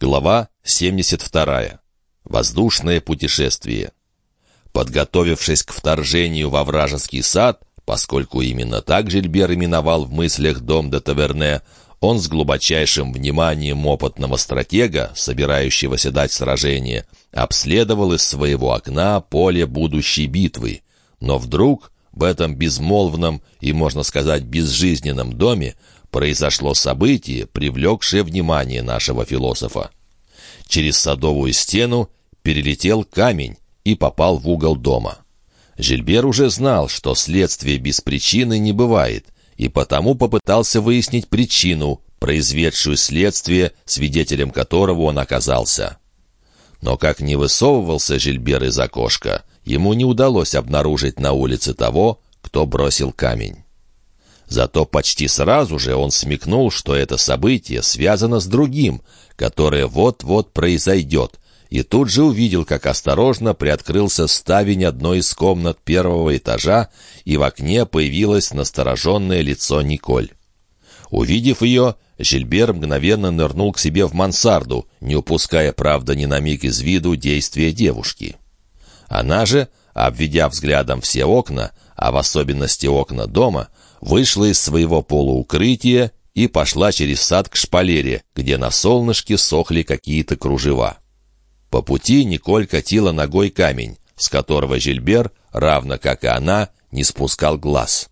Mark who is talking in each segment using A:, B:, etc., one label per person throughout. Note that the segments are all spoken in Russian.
A: Глава 72. Воздушное путешествие. Подготовившись к вторжению во вражеский сад, поскольку именно так Жильбер именовал в мыслях дом де Таверне, он с глубочайшим вниманием опытного стратега, собирающегося дать сражение, обследовал из своего окна поле будущей битвы. Но вдруг в этом безмолвном и, можно сказать, безжизненном доме произошло событие, привлекшее внимание нашего философа. Через садовую стену перелетел камень и попал в угол дома. Жильбер уже знал, что следствие без причины не бывает, и потому попытался выяснить причину, произведшую следствие, свидетелем которого он оказался. Но как не высовывался Жильбер из окошка, ему не удалось обнаружить на улице того, кто бросил камень. Зато почти сразу же он смекнул, что это событие связано с другим, которое вот-вот произойдет, и тут же увидел, как осторожно приоткрылся ставень одной из комнат первого этажа, и в окне появилось настороженное лицо Николь. Увидев ее, Жильбер мгновенно нырнул к себе в мансарду, не упуская, правда, ни на миг из виду действия девушки. Она же, обведя взглядом все окна, а в особенности окна дома, вышла из своего полуукрытия и пошла через сад к шпалере, где на солнышке сохли какие-то кружева. По пути Николь катила ногой камень, с которого Жильбер, равно как и она, не спускал глаз.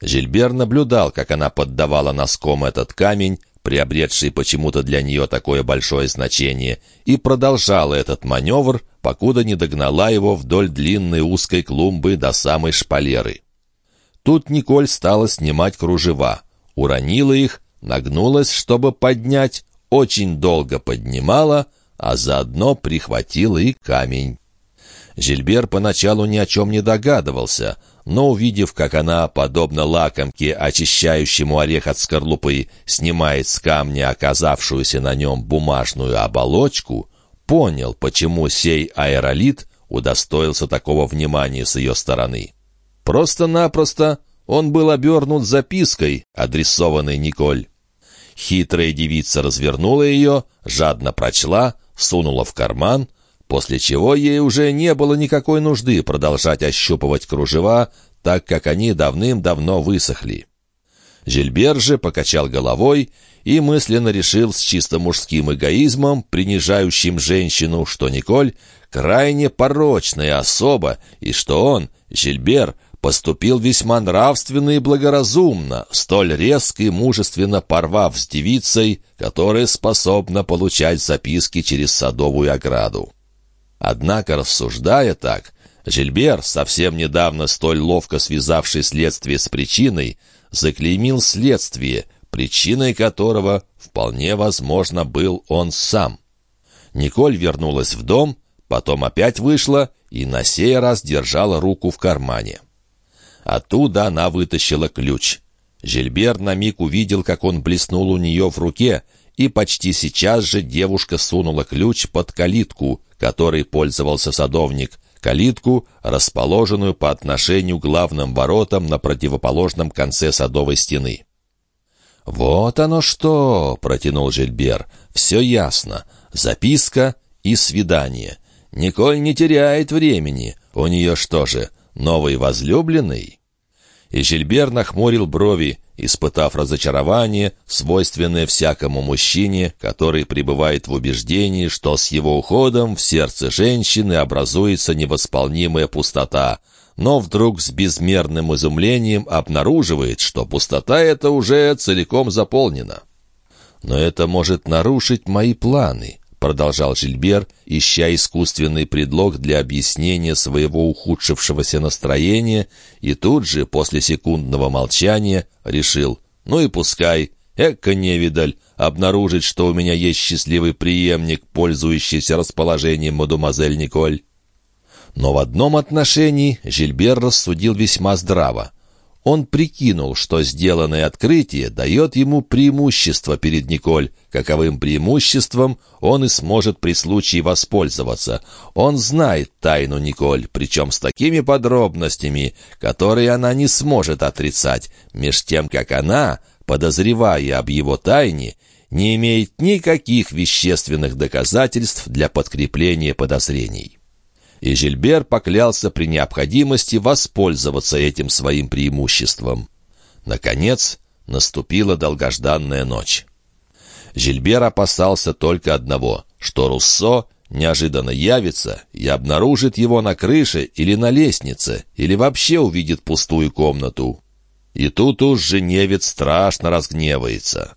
A: Жильбер наблюдал, как она поддавала носком этот камень, приобретший почему-то для нее такое большое значение, и продолжала этот маневр, покуда не догнала его вдоль длинной узкой клумбы до самой шпалеры. Тут Николь стала снимать кружева, уронила их, нагнулась, чтобы поднять, очень долго поднимала, а заодно прихватила и камень. Жильбер поначалу ни о чем не догадывался, но, увидев, как она, подобно лакомке, очищающему орех от скорлупы, снимает с камня оказавшуюся на нем бумажную оболочку, понял, почему сей аэролит удостоился такого внимания с ее стороны. Просто-напросто он был обернут запиской, адресованной Николь. Хитрая девица развернула ее, жадно прочла, сунула в карман, после чего ей уже не было никакой нужды продолжать ощупывать кружева, так как они давным-давно высохли. Жильбер же покачал головой и мысленно решил с чисто мужским эгоизмом, принижающим женщину, что Николь крайне порочная особа, и что он, Жильбер, поступил весьма нравственно и благоразумно, столь резко и мужественно порвав с девицей, которая способна получать записки через садовую ограду. Однако, рассуждая так, Жильбер, совсем недавно столь ловко связавший следствие с причиной, заклеймил следствие, причиной которого, вполне возможно, был он сам. Николь вернулась в дом, потом опять вышла и на сей раз держала руку в кармане. Оттуда она вытащила ключ. Жильбер на миг увидел, как он блеснул у нее в руке, и почти сейчас же девушка сунула ключ под калитку, которой пользовался садовник, калитку, расположенную по отношению к главным воротам на противоположном конце садовой стены. «Вот оно что!» — протянул Жильбер. «Все ясно. Записка и свидание. Николь не теряет времени. У нее что же, новый возлюбленный?» И Жильбер нахмурил брови, испытав разочарование, свойственное всякому мужчине, который пребывает в убеждении, что с его уходом в сердце женщины образуется невосполнимая пустота, но вдруг с безмерным изумлением обнаруживает, что пустота эта уже целиком заполнена. Но это может нарушить мои планы продолжал Жильбер, ища искусственный предлог для объяснения своего ухудшившегося настроения, и тут же, после секундного молчания, решил «Ну и пускай, эко невидаль, обнаружить, что у меня есть счастливый преемник, пользующийся расположением мадемуазель Николь». Но в одном отношении Жильбер рассудил весьма здраво. Он прикинул, что сделанное открытие дает ему преимущество перед Николь. Каковым преимуществом он и сможет при случае воспользоваться. Он знает тайну Николь, причем с такими подробностями, которые она не сможет отрицать, меж тем, как она, подозревая об его тайне, не имеет никаких вещественных доказательств для подкрепления подозрений. И Жильбер поклялся при необходимости воспользоваться этим своим преимуществом. Наконец, наступила долгожданная ночь. Жильбер опасался только одного, что Руссо неожиданно явится и обнаружит его на крыше или на лестнице, или вообще увидит пустую комнату. И тут уж Женевец страшно разгневается.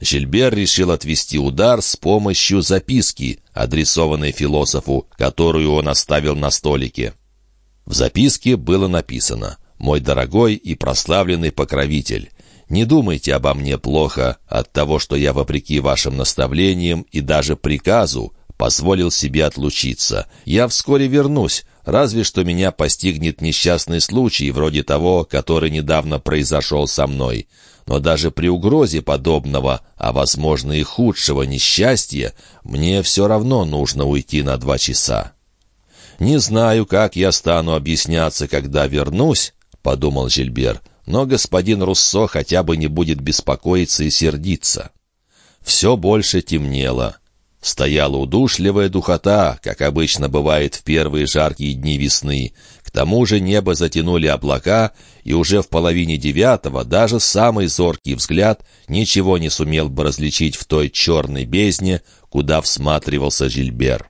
A: Жильбер решил отвести удар с помощью записки, адресованной философу, которую он оставил на столике. В записке было написано «Мой дорогой и прославленный покровитель, не думайте обо мне плохо от того, что я, вопреки вашим наставлениям и даже приказу, позволил себе отлучиться. Я вскоре вернусь, разве что меня постигнет несчастный случай, вроде того, который недавно произошел со мной. Но даже при угрозе подобного, а возможно и худшего несчастья, мне все равно нужно уйти на два часа. «Не знаю, как я стану объясняться, когда вернусь», — подумал Жильбер, «но господин Руссо хотя бы не будет беспокоиться и сердиться». Все больше темнело. Стояла удушливая духота, как обычно бывает в первые жаркие дни весны. К тому же небо затянули облака, и уже в половине девятого даже самый зоркий взгляд ничего не сумел бы различить в той черной бездне, куда всматривался Жильбер.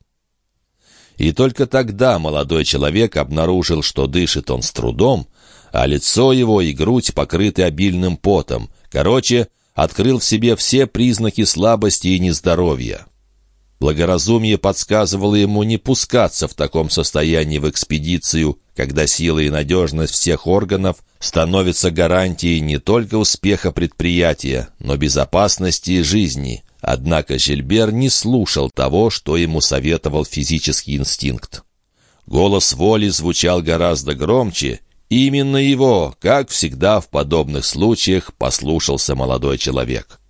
A: И только тогда молодой человек обнаружил, что дышит он с трудом, а лицо его и грудь покрыты обильным потом. Короче, открыл в себе все признаки слабости и нездоровья. Благоразумие подсказывало ему не пускаться в таком состоянии в экспедицию, когда сила и надежность всех органов становятся гарантией не только успеха предприятия, но безопасности и жизни. Однако Жильбер не слушал того, что ему советовал физический инстинкт. Голос воли звучал гораздо громче, именно его, как всегда в подобных случаях, послушался молодой человек.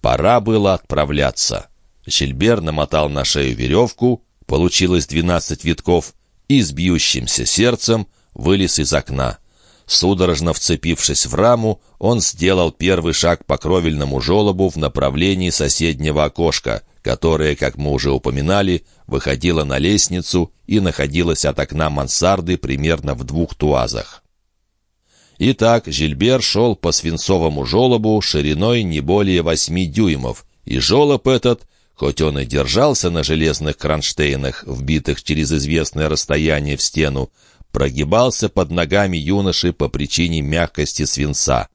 A: Пора было отправляться. Жильбер намотал на шею веревку, получилось двенадцать витков, и с бьющимся сердцем вылез из окна. Судорожно вцепившись в раму, он сделал первый шаг по кровельному желобу в направлении соседнего окошка, которое, как мы уже упоминали, выходило на лестницу и находилось от окна мансарды примерно в двух туазах. Итак, Жильбер шел по свинцовому желобу шириной не более восьми дюймов, и желоб этот Хоть он и держался на железных кронштейнах, вбитых через известное расстояние в стену, прогибался под ногами юноши по причине мягкости свинца.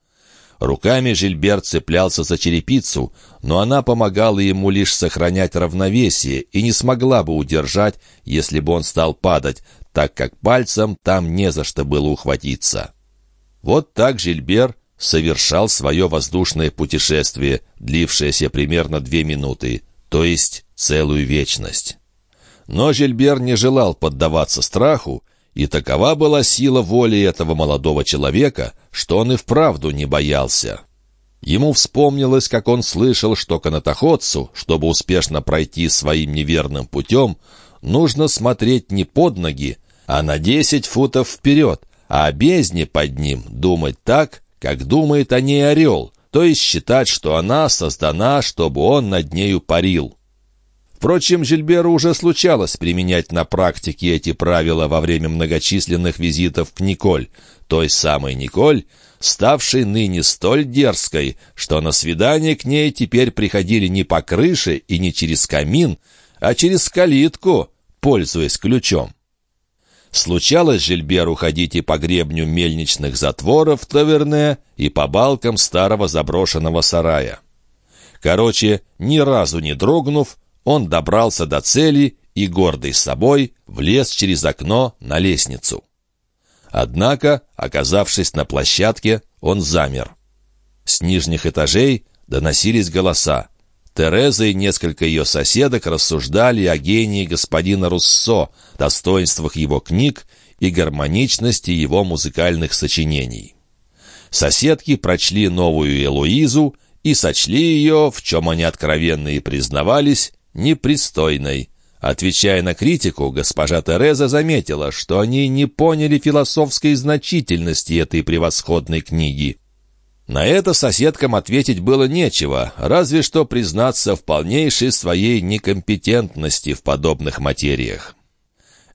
A: Руками Жильберт цеплялся за черепицу, но она помогала ему лишь сохранять равновесие и не смогла бы удержать, если бы он стал падать, так как пальцем там не за что было ухватиться. Вот так Жильбер совершал свое воздушное путешествие, длившееся примерно две минуты то есть целую вечность. Но Жильбер не желал поддаваться страху, и такова была сила воли этого молодого человека, что он и вправду не боялся. Ему вспомнилось, как он слышал, что канатоходцу, чтобы успешно пройти своим неверным путем, нужно смотреть не под ноги, а на десять футов вперед, а о бездне под ним думать так, как думает о ней орел, то есть считать, что она создана, чтобы он над нею парил. Впрочем, Жильберу уже случалось применять на практике эти правила во время многочисленных визитов к Николь, той самой Николь, ставшей ныне столь дерзкой, что на свидание к ней теперь приходили не по крыше и не через камин, а через калитку, пользуясь ключом. Случалось Жильберу ходить и по гребню мельничных затворов Таверне, и по балкам старого заброшенного сарая. Короче, ни разу не дрогнув, он добрался до цели и, гордый собой, влез через окно на лестницу. Однако, оказавшись на площадке, он замер. С нижних этажей доносились голоса. Тереза и несколько ее соседок рассуждали о гении господина Руссо, достоинствах его книг и гармоничности его музыкальных сочинений. Соседки прочли новую Элуизу и сочли ее, в чем они откровенно и признавались, непристойной. Отвечая на критику, госпожа Тереза заметила, что они не поняли философской значительности этой превосходной книги. На это соседкам ответить было нечего, разве что признаться в полнейшей своей некомпетентности в подобных материях.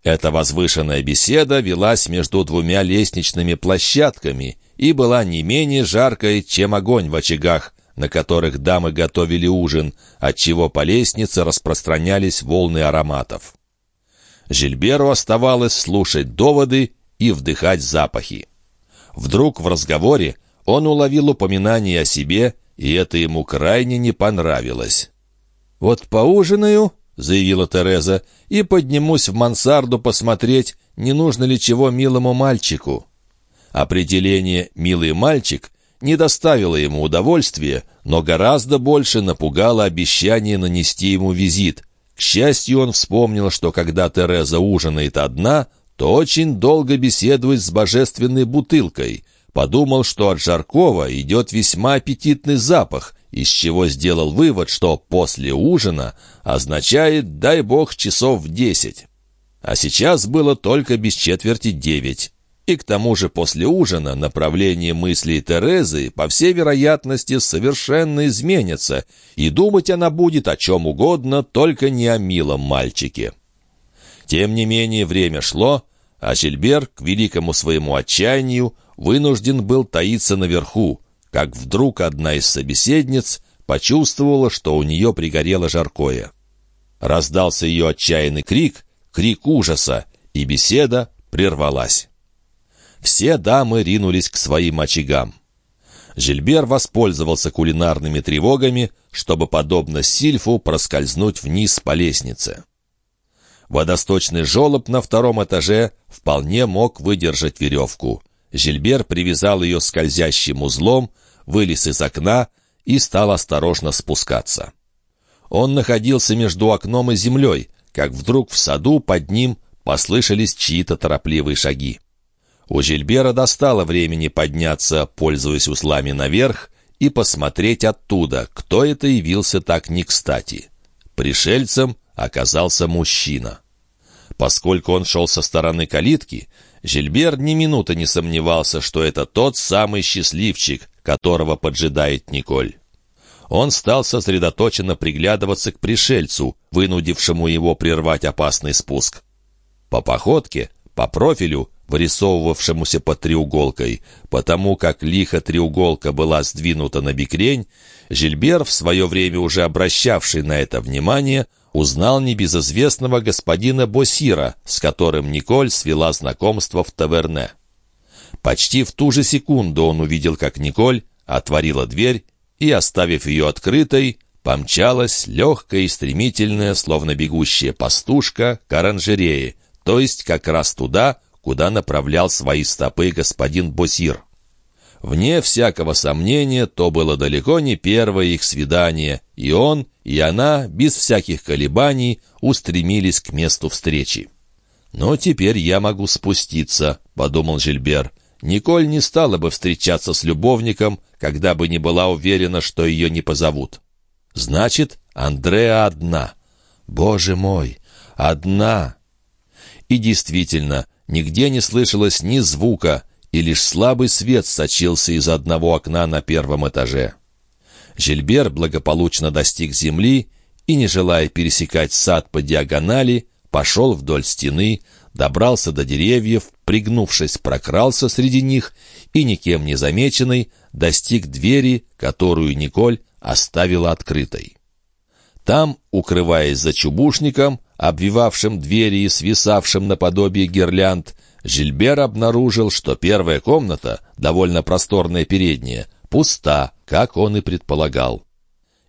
A: Эта возвышенная беседа велась между двумя лестничными площадками и была не менее жаркой, чем огонь в очагах, на которых дамы готовили ужин, отчего по лестнице распространялись волны ароматов. Жильберу оставалось слушать доводы и вдыхать запахи. Вдруг в разговоре он уловил упоминание о себе, и это ему крайне не понравилось. «Вот поужинаю», — заявила Тереза, — «и поднимусь в мансарду посмотреть, не нужно ли чего милому мальчику». Определение «милый мальчик» не доставило ему удовольствия, но гораздо больше напугало обещание нанести ему визит. К счастью, он вспомнил, что когда Тереза ужинает одна, то очень долго беседует с божественной бутылкой. Подумал, что от Жаркова идет весьма аппетитный запах, из чего сделал вывод, что «после ужина» означает «дай бог часов в десять». А сейчас было только без четверти девять. И к тому же после ужина направление мыслей Терезы, по всей вероятности, совершенно изменится, и думать она будет о чем угодно, только не о милом мальчике. Тем не менее время шло, а Жильбер, к великому своему отчаянию, вынужден был таиться наверху, как вдруг одна из собеседниц почувствовала, что у нее пригорело жаркое. Раздался ее отчаянный крик, крик ужаса, и беседа прервалась. Все дамы ринулись к своим очагам. Жильбер воспользовался кулинарными тревогами, чтобы, подобно Сильфу, проскользнуть вниз по лестнице. Водосточный желоб на втором этаже вполне мог выдержать веревку. Жильбер привязал ее скользящим узлом, вылез из окна и стал осторожно спускаться. Он находился между окном и землей, как вдруг в саду под ним послышались чьи-то торопливые шаги. У Жильбера достало времени подняться, пользуясь узлами наверх, и посмотреть оттуда, кто это явился так не кстати. Пришельцем оказался мужчина. Поскольку он шел со стороны калитки, Жильбер ни минуты не сомневался, что это тот самый счастливчик, которого поджидает Николь. Он стал сосредоточенно приглядываться к пришельцу, вынудившему его прервать опасный спуск. По походке, по профилю, вырисовывавшемуся под треуголкой, потому как лихо треуголка была сдвинута на бикрень, Жильбер, в свое время уже обращавший на это внимание, узнал небезызвестного господина Босира, с которым Николь свела знакомство в таверне. Почти в ту же секунду он увидел, как Николь отворила дверь и, оставив ее открытой, помчалась легкая и стремительная, словно бегущая пастушка, к оранжерее, то есть как раз туда, куда направлял свои стопы господин Босир. Вне всякого сомнения, то было далеко не первое их свидание, и он, и она, без всяких колебаний, устремились к месту встречи. «Но теперь я могу спуститься», — подумал Жильбер. Николь не стала бы встречаться с любовником, когда бы не была уверена, что ее не позовут. «Значит, Андреа одна. Боже мой, одна!» И действительно, нигде не слышалось ни звука, и лишь слабый свет сочился из одного окна на первом этаже. Жильбер благополучно достиг земли и, не желая пересекать сад по диагонали, пошел вдоль стены, добрался до деревьев, пригнувшись, прокрался среди них и, никем не замеченный, достиг двери, которую Николь оставила открытой. Там, укрываясь за чубушником, обвивавшим двери и свисавшим наподобие гирлянд, Жильбер обнаружил, что первая комната, довольно просторная передняя, пуста, как он и предполагал.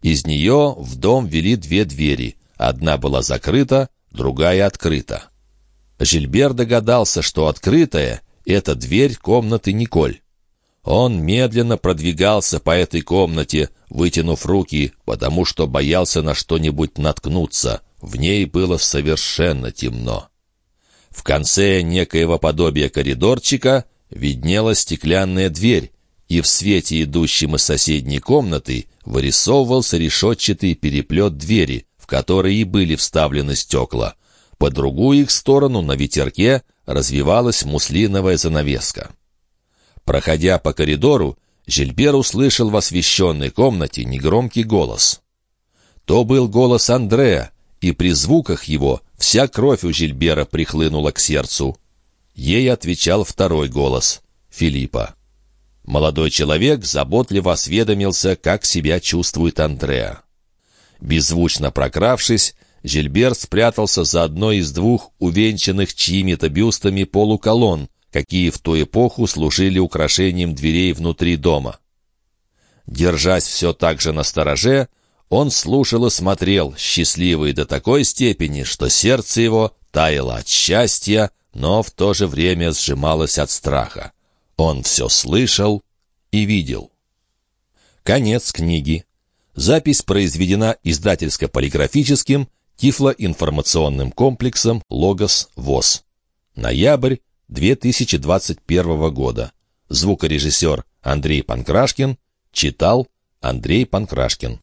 A: Из нее в дом вели две двери. Одна была закрыта, другая открыта. Жильбер догадался, что открытая — это дверь комнаты Николь. Он медленно продвигался по этой комнате, вытянув руки, потому что боялся на что-нибудь наткнуться. В ней было совершенно темно. В конце некоего подобия коридорчика виднелась стеклянная дверь, и в свете, идущем из соседней комнаты, вырисовывался решетчатый переплет двери, в которые и были вставлены стекла. По другую их сторону на ветерке развивалась муслиновая занавеска. Проходя по коридору, Жильбер услышал в освещенной комнате негромкий голос. То был голос Андрея, и при звуках его вся кровь у Жильбера прихлынула к сердцу. Ей отвечал второй голос — Филиппа. Молодой человек заботливо осведомился, как себя чувствует Андреа. Беззвучно прокравшись, Жильбер спрятался за одной из двух увенчанных чьими-то бюстами полуколонн, какие в ту эпоху служили украшением дверей внутри дома. Держась все так же на стороже, он слушал и смотрел, счастливый до такой степени, что сердце его таяло от счастья, но в то же время сжималось от страха. Он все слышал и видел. Конец книги. Запись произведена издательско-полиграфическим Тифло-информационным комплексом «Логос ВОЗ». Ноябрь 2021 года. Звукорежиссер Андрей Панкрашкин читал Андрей Панкрашкин.